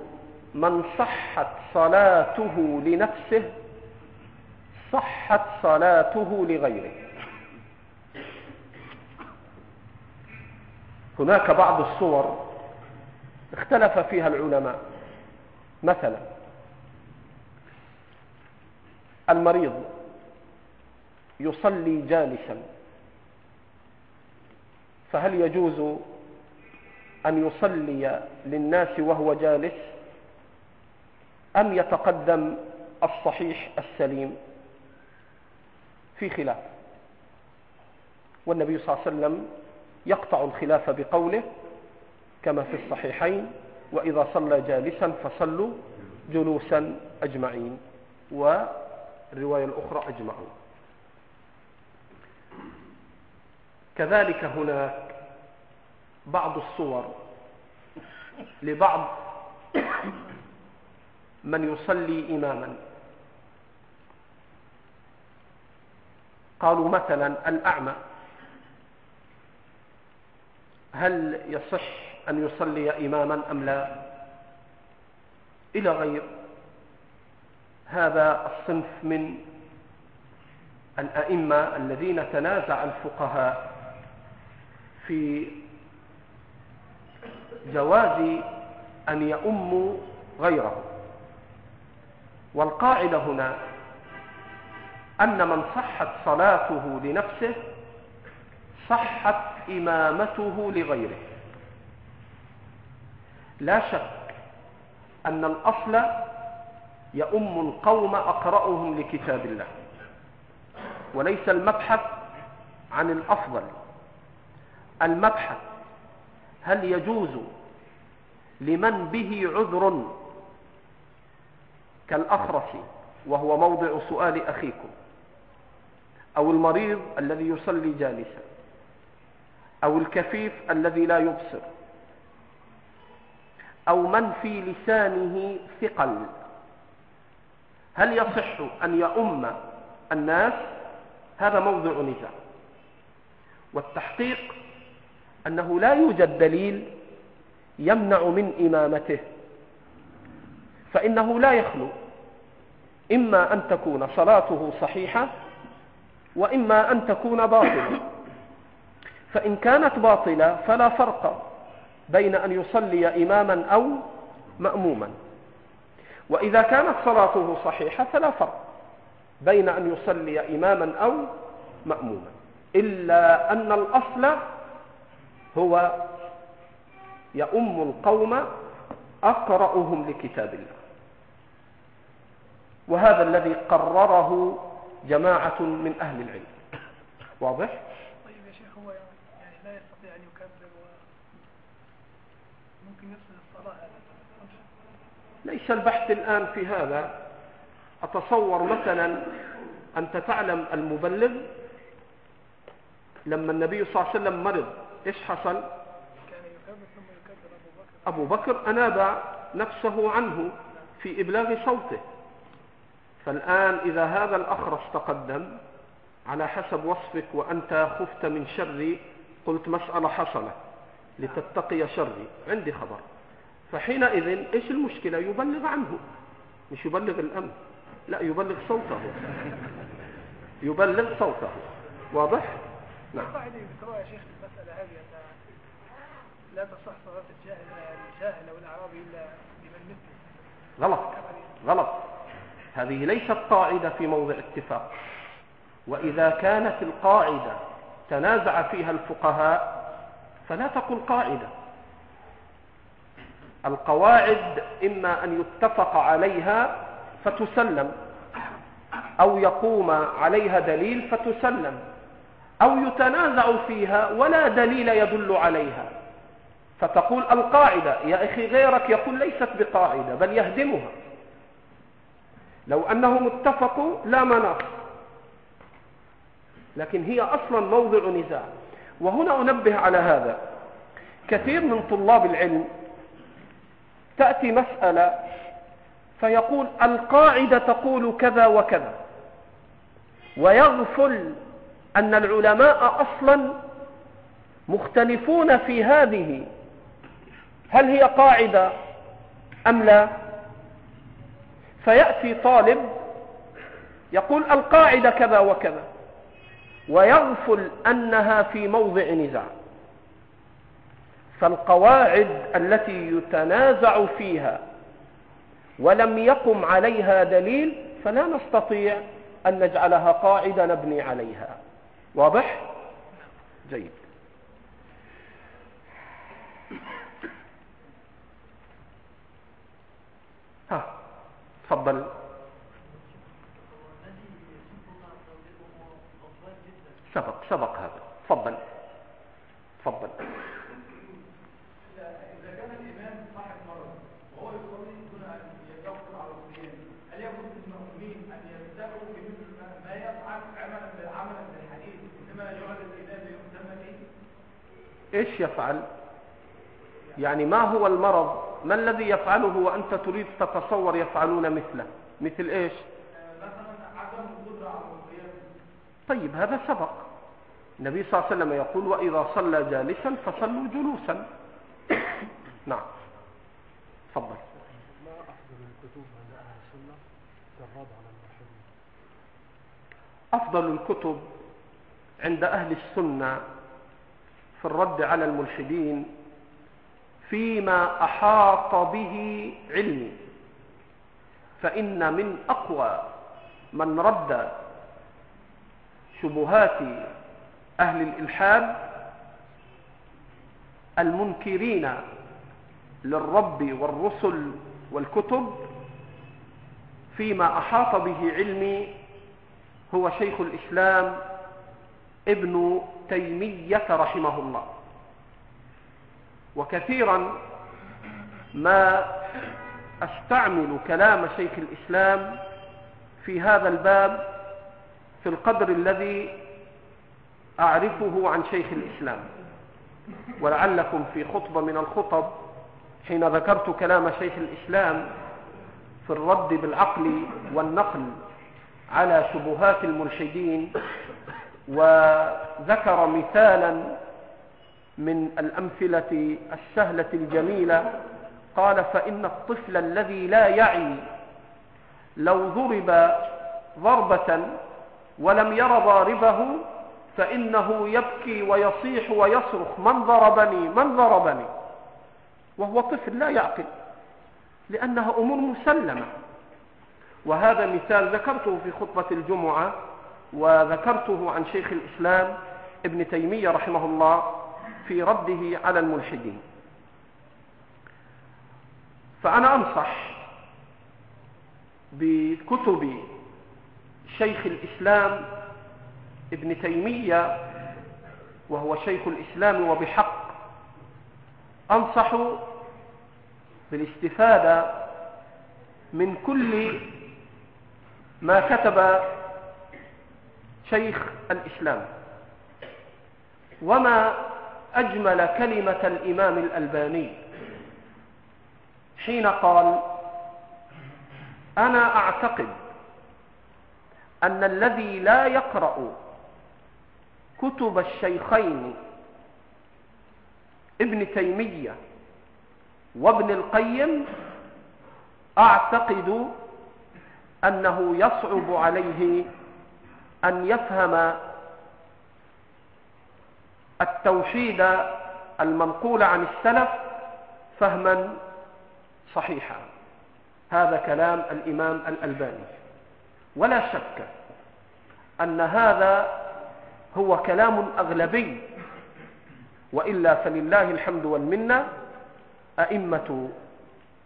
من صحت صلاته لنفسه صحت صلاته لغيره. هناك بعض الصور اختلف فيها العلماء. مثلا المريض يصلي جالسا فهل يجوز أن يصلي للناس وهو جالس؟ أم يتقدم الصحيح السليم؟ في خلاف. والنبي صلى الله عليه وسلم يقطع الخلاف بقوله كما في الصحيحين وإذا صلى جالسا فصلوا جلوسا أجمعين. والرواية الأخرى أجمعون. كذلك هناك بعض الصور لبعض من يصلي إماما. قالوا مثلا الأعمى. هل يصح أن يصلي إماما أم لا؟ إلى غير. هذا الصنف من الأئمة الذين تنازع الفقهاء في جواز أن يؤموا غيره. والقاعدة هنا أن من صحت صلاته لنفسه صحت إمامته لغيره. لا شك أن الأصل يؤم القوم أقرأهم لكتاب الله وليس المبحث عن الأفضل. المبحث هل يجوز لمن به عذر كالأخرس وهو موضع سؤال أخيكم. أو المريض الذي يصلي جالسا أو الكفيف الذي لا يبصر أو من في لسانه ثقل. هل يصح أن يؤم الناس؟ هذا موضع نزاع. والتحقيق أنه لا يوجد دليل يمنع من إمامته فإنه لا يخلو إما أن تكون صلاته صحيحة وإما أن تكون باطلة. فإن كانت باطلة فلا فرق بين أن يصلي إماما أو مأموما. وإذا كانت صلاته صحيحة فلا فرق بين أن يصلي إماما أو مأموما. إلا أن الأصل هو يؤم القوم أقرأهم لكتاب الله. وهذا الذي قرره جماعة من أهل العلم. واضح؟ طيب يا شيخ هو يعني لا يستطيع أن يكبر وممكن يفصل الصلاة ليس البحث الآن في هذا. أتصور مثلا أنت تعلم المبلغ لما النبي صلى الله عليه وسلم مرض. إيش حصل؟ أبو بكر أناب نفسه عنه في إبلاغ صوته. فالآن إذا هذا الأخرس تقدم على حسب وصفك وأنت خفت من شري قلت مسألة حصلت لتتقي شري. عندي خبر. فحينئذ إيش المشكلة؟ يبلغ عنه. مش يبلغ الأمن. لا يبلغ صوته. يبلغ صوته. واضح؟ نعم. يذكرها يا شيخ المسألة هذه أن لا تصح صلاة الجاهل الجاهل أو الأعرابي إلا بمن مثله. غلط. غلط. هذه ليست قاعدة في موضع اتفاق. وإذا كانت القاعدة تنازع فيها الفقهاء فلا تقل قاعدة. القواعد إما أن يتفق عليها فتسلم أو يقوم عليها دليل فتسلم أو يتنازع فيها ولا دليل يدل عليها. فتقول القاعدة يا أخي غيرك يقول ليست بقاعدة بل يهدمها. لو أنهم اتفقوا لا مناص. لكن هي أصلا موضع نزاع. وهنا أنبه على هذا. كثير من طلاب العلم تأتي مسألة فيقول القاعدة تقول كذا وكذا. ويغفل أن العلماء أصلا مختلفون في هذه. هل هي قاعدة أم لا؟ فيأتي طالب يقول القاعدة كذا وكذا ويغفل أنها في موضع نزاع. فالقواعد التي يتنازع فيها ولم يقم عليها دليل فلا نستطيع أن نجعلها قاعدة نبني عليها. واضح؟ جيد ها تفضل سبق سبق هذا تفضل تفضل إذا كان الإمام صاحب مرض وهو يصلي دون أن يقف على الصبيان هل يجوز للمؤمنين أن يبدأوا بمثل ما- ما يفعل عملا عملا بالحديث إنما يعد الإمام إيش يفعل؟ يعني ما هو المرض؟ ما الذي يفعله وأنت تريد تتصور يفعلون مثله؟ مثل إيش؟ طيب هذا سبق. النبي صلى الله عليه وسلم يقول وإذا صلى جالسا فصلوا جلوسا. نعم. تفضل. ما أفضل الكتب عند أهل السنة كالرد على الملحدين أفضل الكتب عند أهل السنة في الرد على الملحدين فيما أحاط به علمي. فإن من أقوى من رد شبهات أهل الإلحاد المنكرين للرب والرسل والكتب فيما أحاط به علمي هو شيخ الإسلام ابن تيمية رحمه الله. وكثيرا ما أستعمل كلام شيخ الإسلام في هذا الباب في القدر الذي أعرفه عن شيخ الإسلام. ولعلكم في خطبة من الخطب حين ذكرت كلام شيخ الإسلام في الرد بالعقل والنقل على شبهات الملحدين وذكر مثالا من الأمثلة السهلة الجميلة قال فإن الطفل الذي لا يعي لو ضرب ضربة ولم ير ضاربه فإنه يبكي ويصيح ويصرخ من ضربني؟ من ضربني؟ وهو طفل لا يعقل لأنها أمور مسلمة. وهذا مثال ذكرته في خطبة الجمعة وذكرته عن شيخ الإسلام ابن تيمية رحمه الله في رده على الملحدين. فأنا أنصح بكتب شيخ الإسلام ابن تيمية وهو شيخ الإسلام وبحق أنصح بالاستفادة من كل ما كتب شيخ الإسلام. وما أجمل كلمة الإمام الألباني. حين قال أنا أعتقد أن الذي لا يقرأ كتب الشيخين ابن تيمية وابن القيم أعتقد أنه يصعب عليه أن يفهم التوحيد المنقول عن السلف فهما صحيحا. هذا كلام الإمام الألباني. ولا شك أن هذا هو كلام أغلبي وإلا فلله الحمد والمنة. أئمة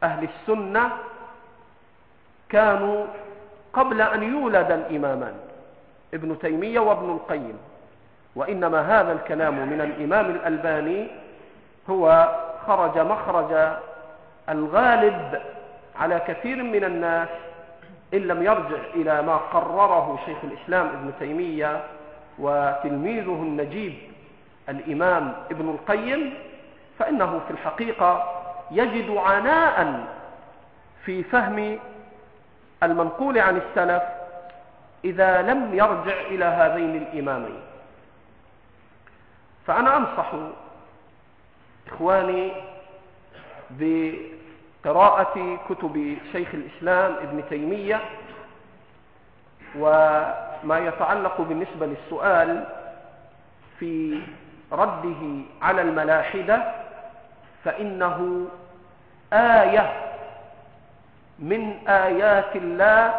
أهل السنة كانوا قبل أن يولد الإمامان ابن تيمية وابن القيم. وإنما هذا الكلام من الإمام الألباني هو خرج مخرج الغالب على كثير من الناس إن لم يرجع إلى ما قرره شيخ الإسلام ابن تيمية وتلميذه النجيب الإمام ابن القيم فإنه في الحقيقة يجد عناء في فهم المنقول عن السلف إذا لم يرجع إلى هذين الإمامين. فأنا أنصح إخواني بقراءة كتب شيخ الإسلام ابن تيمية وما يتعلق بالنسبة للسؤال في رده على الملاحدة فإنه آية من آيات الله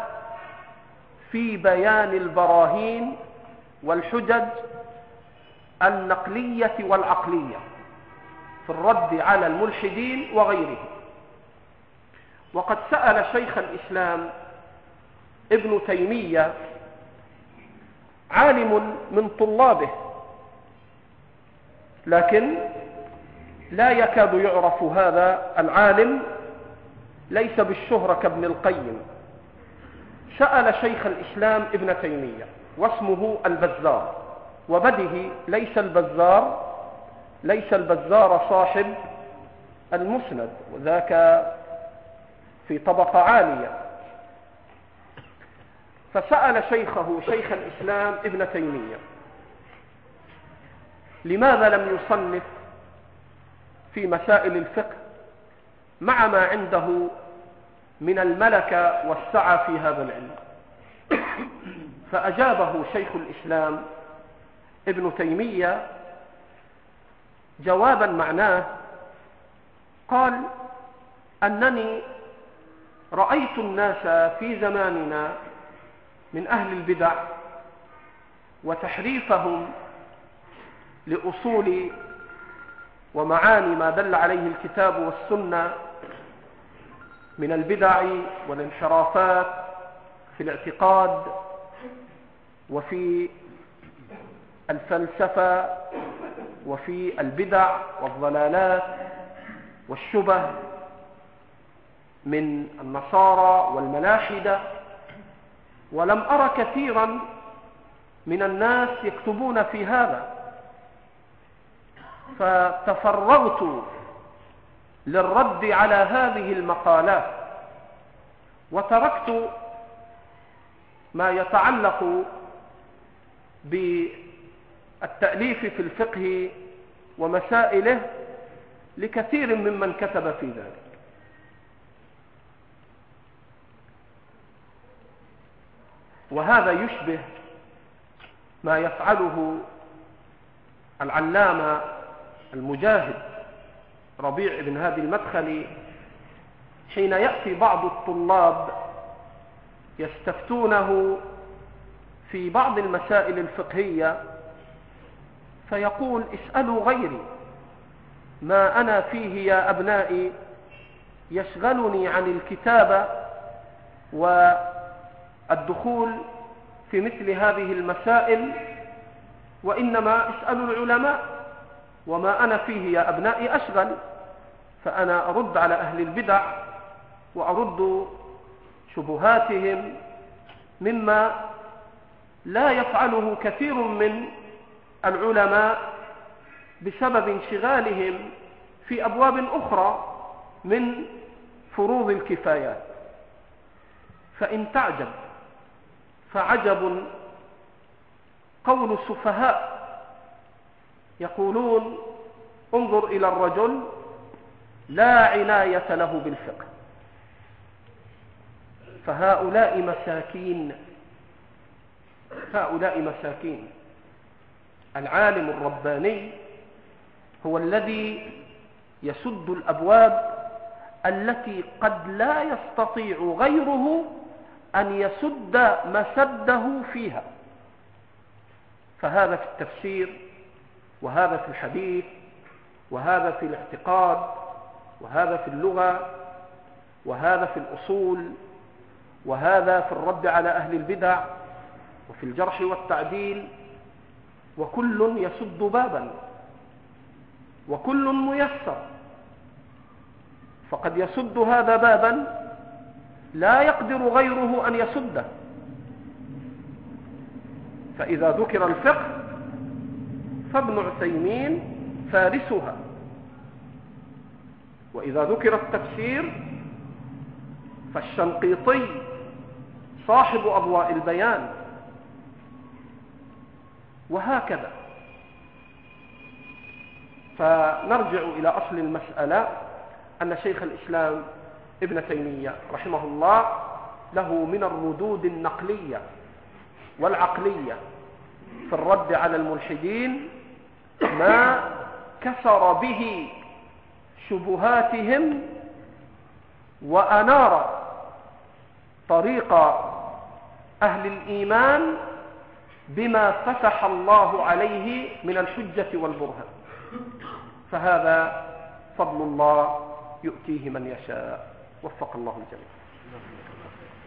في بيان البراهين والحجج النقلية والعقلية في الرد على الملحدين وغيرهم. وقد سأل شيخ الإسلام ابن تيمية عالم من طلابه لكن لا يكاد يعرف هذا العالم ليس بالشهرة كابن القيم. سأل شيخ الإسلام ابن تيمية واسمه البزار. وبده ليس البزار ليس البزار صاحب المسند وذاك في طبقة عالية. فسأل شيخه شيخ الإسلام ابن تيمية لماذا لم يصنف في مسائل الفقه مع ما عنده من الملكة والسعة في هذا العلم؟ فأجابه شيخ الإسلام ابن تيمية جوابا معناه قال أنني رأيت الناس في زماننا من أهل البدع وتحريفهم لأصول ومعاني ما دل عليه الكتاب والسنة من البدع والانحرافات في الاعتقاد وفي الفلسفة وفي البدع والضلالات والشبه من النصارى والملاحدة ولم أرى كثيرا من الناس يكتبون في هذا. فتفرغت للرد على هذه المقالات وتركت ما يتعلق بالتأليف في الفقه ومسائله لكثير ممن كتب في ذلك. وهذا يشبه ما يفعله العلامة المجاهد ربيع بن هادي المدخلي حين يأتي بعض الطلاب يستفتونه في بعض المسائل الفقهية فيقول اسألوا غيري ما أنا فيه يا أبنائي يشغلني عن الكتابة والدخول في مثل هذه المسائل وإنما اسألوا العلماء وما أنا فيه يا أبنائي أشغل فأنا أرد على أهل البدع وأرد شبهاتهم مما لا يفعله كثير من العلماء بسبب انشغالهم في أبواب أخرى من فروض الكفايات. فإن تعجب فعجب قول السفهاء يقولون انظر إلى الرجل لا عناية له بالفقه. فهؤلاء مساكين هؤلاء مساكين. العالم الرباني هو الذي يسد الأبواب التي قد لا يستطيع غيره أن يسد مسده فيها. فهذا في التفسير وهذا في الحديث وهذا في الاعتقاد وهذا في اللغة وهذا في الأصول وهذا في الرد على أهل البدع وفي الجرح والتعديل وكل يسد بابا وكل ميسر فقد يسد هذا بابا لا يقدر غيره أن يسده فإذا ذكر الفقه فابن عثيمين فارسها وإذا ذكر التفسير فالشنقيطي صاحب أضواء البيان وهكذا. فنرجع إلى أصل المسألة أن شيخ الإسلام ابن تيمية رحمه الله له من الردود النقلية والعقلية في الرد على الملحدين ما كسر به شبهاتهم وأنار طريق أهل الإيمان بما فتح الله عليه من الحجة والبرهان. فهذا فضل الله يؤتيه من يشاء. وفق الله الجميع.